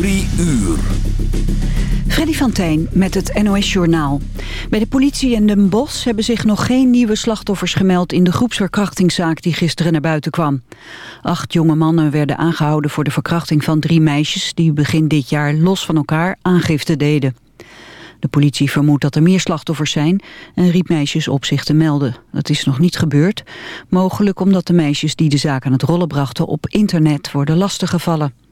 Drie uur. Freddy van Tijn met het NOS-journaal. Bij de politie in Den Bosch hebben zich nog geen nieuwe slachtoffers gemeld... in de groepsverkrachtingszaak die gisteren naar buiten kwam. Acht jonge mannen werden aangehouden voor de verkrachting van drie meisjes... die begin dit jaar los van elkaar aangifte deden. De politie vermoedt dat er meer slachtoffers zijn... en riep meisjes op zich te melden. Dat is nog niet gebeurd. Mogelijk omdat de meisjes die de zaak aan het rollen brachten... op internet worden lastiggevallen.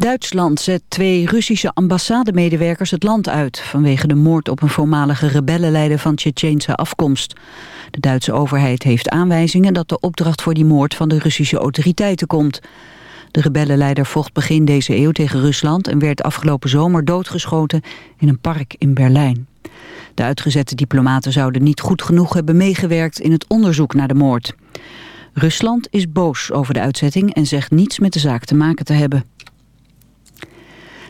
Duitsland zet twee Russische ambassademedewerkers het land uit... vanwege de moord op een voormalige rebellenleider van Tsjetsjeense afkomst. De Duitse overheid heeft aanwijzingen dat de opdracht voor die moord van de Russische autoriteiten komt. De rebellenleider vocht begin deze eeuw tegen Rusland... en werd afgelopen zomer doodgeschoten in een park in Berlijn. De uitgezette diplomaten zouden niet goed genoeg hebben meegewerkt... in het onderzoek naar de moord. Rusland is boos over de uitzetting en zegt niets met de zaak te maken te hebben.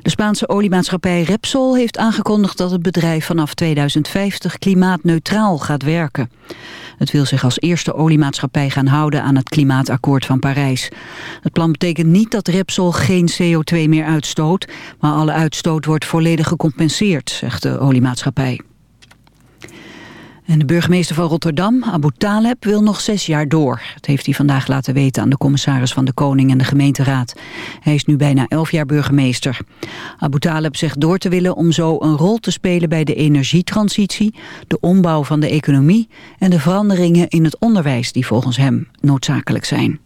De Spaanse oliemaatschappij Repsol heeft aangekondigd dat het bedrijf vanaf 2050 klimaatneutraal gaat werken. Het wil zich als eerste oliemaatschappij gaan houden aan het klimaatakkoord van Parijs. Het plan betekent niet dat Repsol geen CO2 meer uitstoot, maar alle uitstoot wordt volledig gecompenseerd, zegt de oliemaatschappij. En de burgemeester van Rotterdam, Abu Taleb, wil nog zes jaar door. Dat heeft hij vandaag laten weten aan de commissaris van de Koning en de gemeenteraad. Hij is nu bijna elf jaar burgemeester. Abu Taleb zegt door te willen om zo een rol te spelen bij de energietransitie, de ombouw van de economie en de veranderingen in het onderwijs die volgens hem noodzakelijk zijn.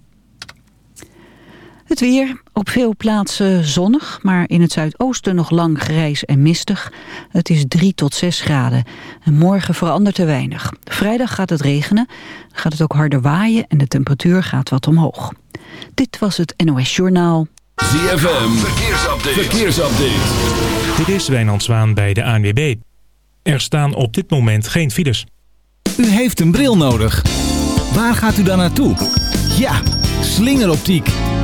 Het weer, op veel plaatsen zonnig, maar in het zuidoosten nog lang grijs en mistig. Het is 3 tot 6 graden. En morgen verandert er weinig. Vrijdag gaat het regenen, gaat het ook harder waaien en de temperatuur gaat wat omhoog. Dit was het NOS Journaal. ZFM, verkeersupdate. verkeersupdate. Dit is Wijnand Zwaan bij de ANWB. Er staan op dit moment geen files. U heeft een bril nodig. Waar gaat u dan naartoe? Ja, slingeroptiek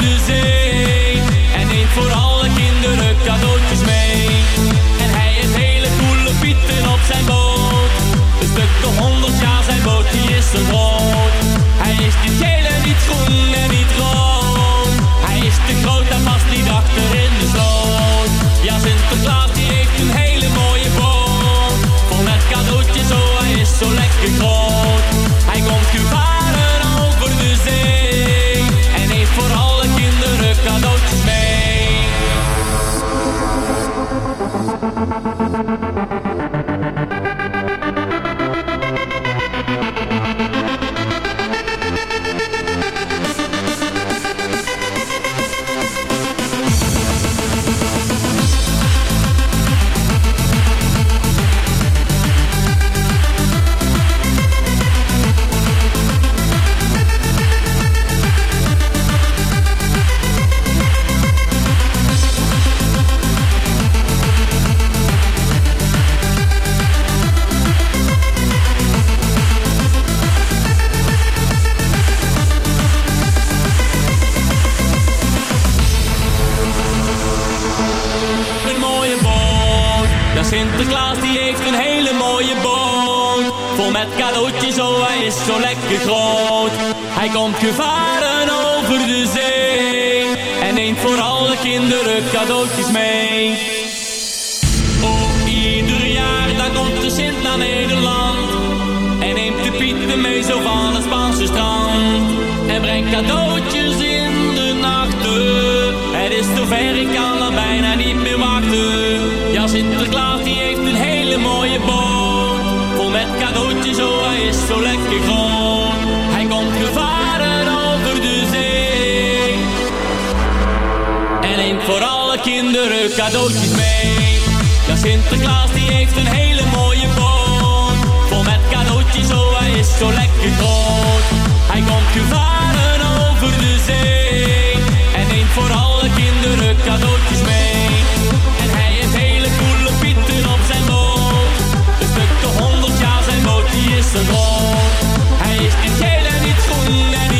de. En neemt voor alle kinderen cadeautjes mee. En hij heeft hele coole pieten op zijn boot. Een stuk honderd jaar zijn boot, die is zo groot. Hij is niet geel en niet groen en niet rood. Hij is te groot en past niet achter in de sloot. Ja, sinds Sinterklaas die heeft een hele mooie boot. Vol met cadeautjes, zo hij is zo lekker groot. Man. made cadeautjes mee. Ja, Sinterklaas die heeft een hele mooie boot. Vol met cadeautjes, oh hij is zo lekker groot. Hij komt gevaren over de zee. En neemt voor alle kinderen cadeautjes mee. En hij heeft hele coole pieten op zijn boot. Een stuk de honderd jaar zijn boot die is zo groot. Hij is niet geel en niet groen en niet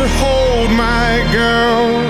To hold my girl.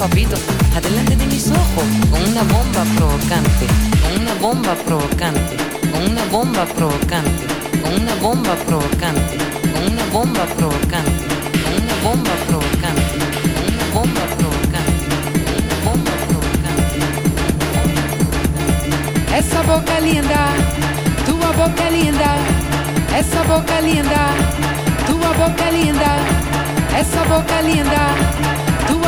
papito, adelante de mis ojos, con una bomba provocante, con una bomba provocante, con una bomba provocante, con una bomba provocante, con una bomba provocante, con una bomba provocante, con una bomba provocante, con una bomba provocante. Esa boca linda, tua boca linda, esa boca linda, tua boca linda, esa boca linda.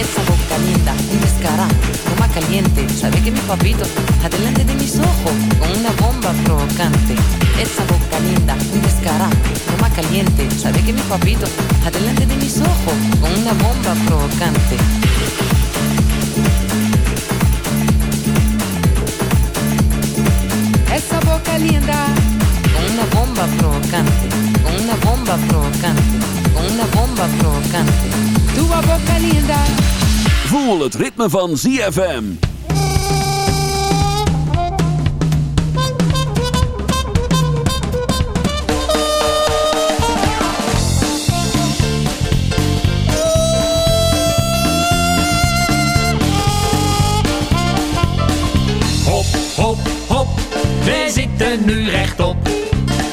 Esa boca linda, un descarado, toma caliente, sabe que mi papito está delante de mis ojos con una bomba provocante. Esa boca linda, un descarado, toma caliente, sabe que mi papito está delante de mis ojos con una bomba provocante. Essa boca linda, Con una bomba provocante, con una bomba provocante, con una bomba provocante. Tua boca linda. Voel het ritme van ZFM. Hop, hop, hop, we zitten nu rechtop.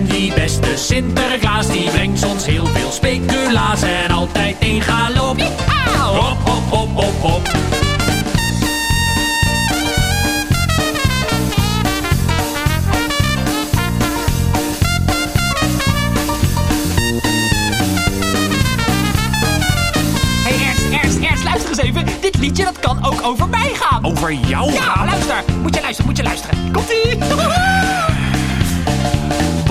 En die beste Sinterklaas, die brengt ons heel veel speculaas en altijd in galop. Hop, hop, hop, hop, hop. Even. Dit liedje dat kan ook over mij gaan. Over jou Ja, luister. Moet je luisteren, moet je luisteren. Komt-ie.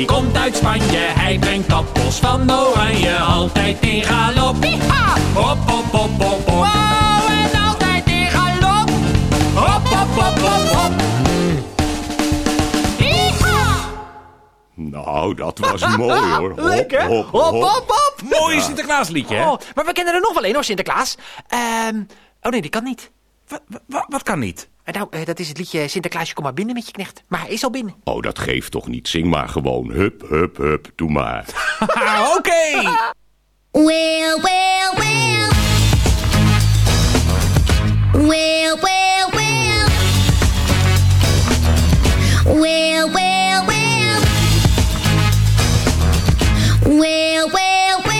Die komt uit Spanje, hij brengt appels van oranje, altijd in galop. Hop, hop, hop, hop, hop. Wow, en altijd in galop. Hop, hop, hop, hop, hop. Nou, dat was mooi hoor. Hop, Lekker. hop, Hop, hop. hop, hop. Mooi Ja. Sinterklaasliedje, hè? Oh, maar we kennen er nog wel één hoor, Sinterklaas. Ehm, oh nee, die kan niet. Wat, wat kan niet? Eh, Nou, eh, dat is het liedje Sinterklaasje, kom maar binnen met je knecht. Maar hij is al binnen. Oh, dat geeft toch niet. Zing maar gewoon. Hup, hup, hup. Doe maar. Oké. Well, well, well. Well, well, well. Well, well, well. Well, well, well.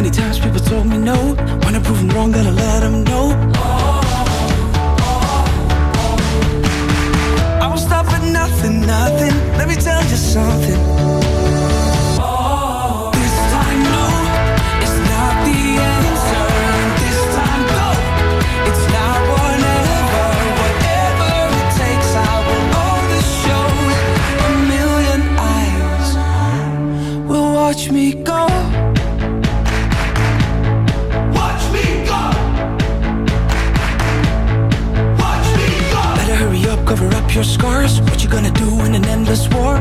Many times people told me no. When I prove them wrong, gotta let them know. I won't stop for nothing, nothing. Let me tell you something. your scars What you gonna do in an endless war?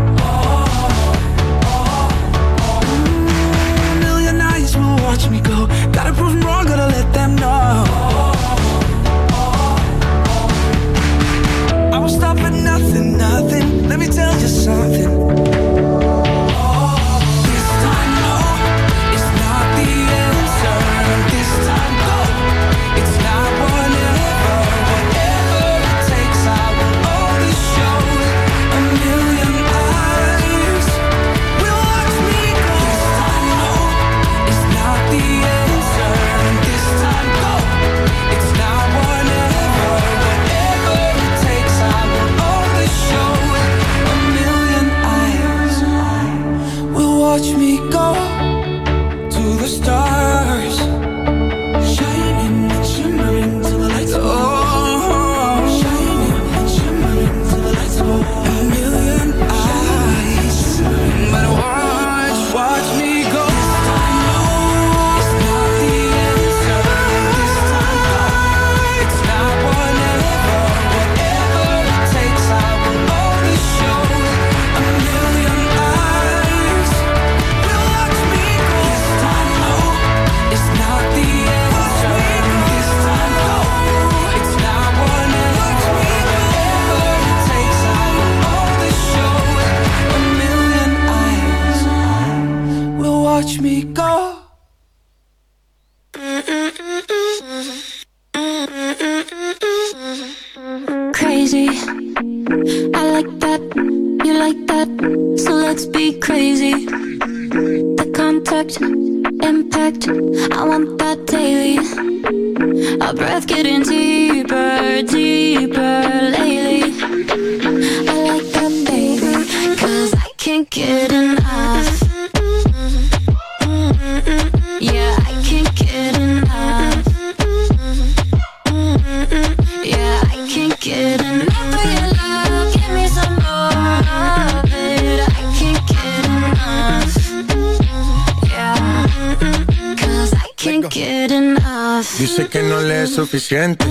siente.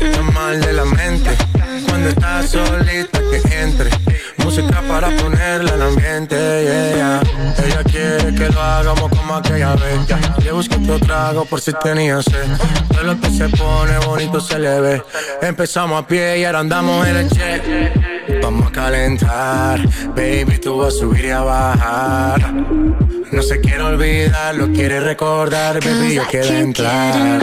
Está mal de la mente. Cuando estás solita que entre. Música para ponerla al ambiente. Yeah. Ella quiere que lo hagamos como aquella vez. Le busqué otro trago por si tenía sed. De lo que se pone bonito se le ve. Empezamos a pie y ahora andamos en el check. Vamos a calentar, baby, tú vas a subir y a bajar. No se quiere olvidar, lo quiere recordar, baby, yo quiero entrar.